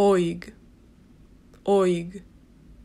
oig, oig.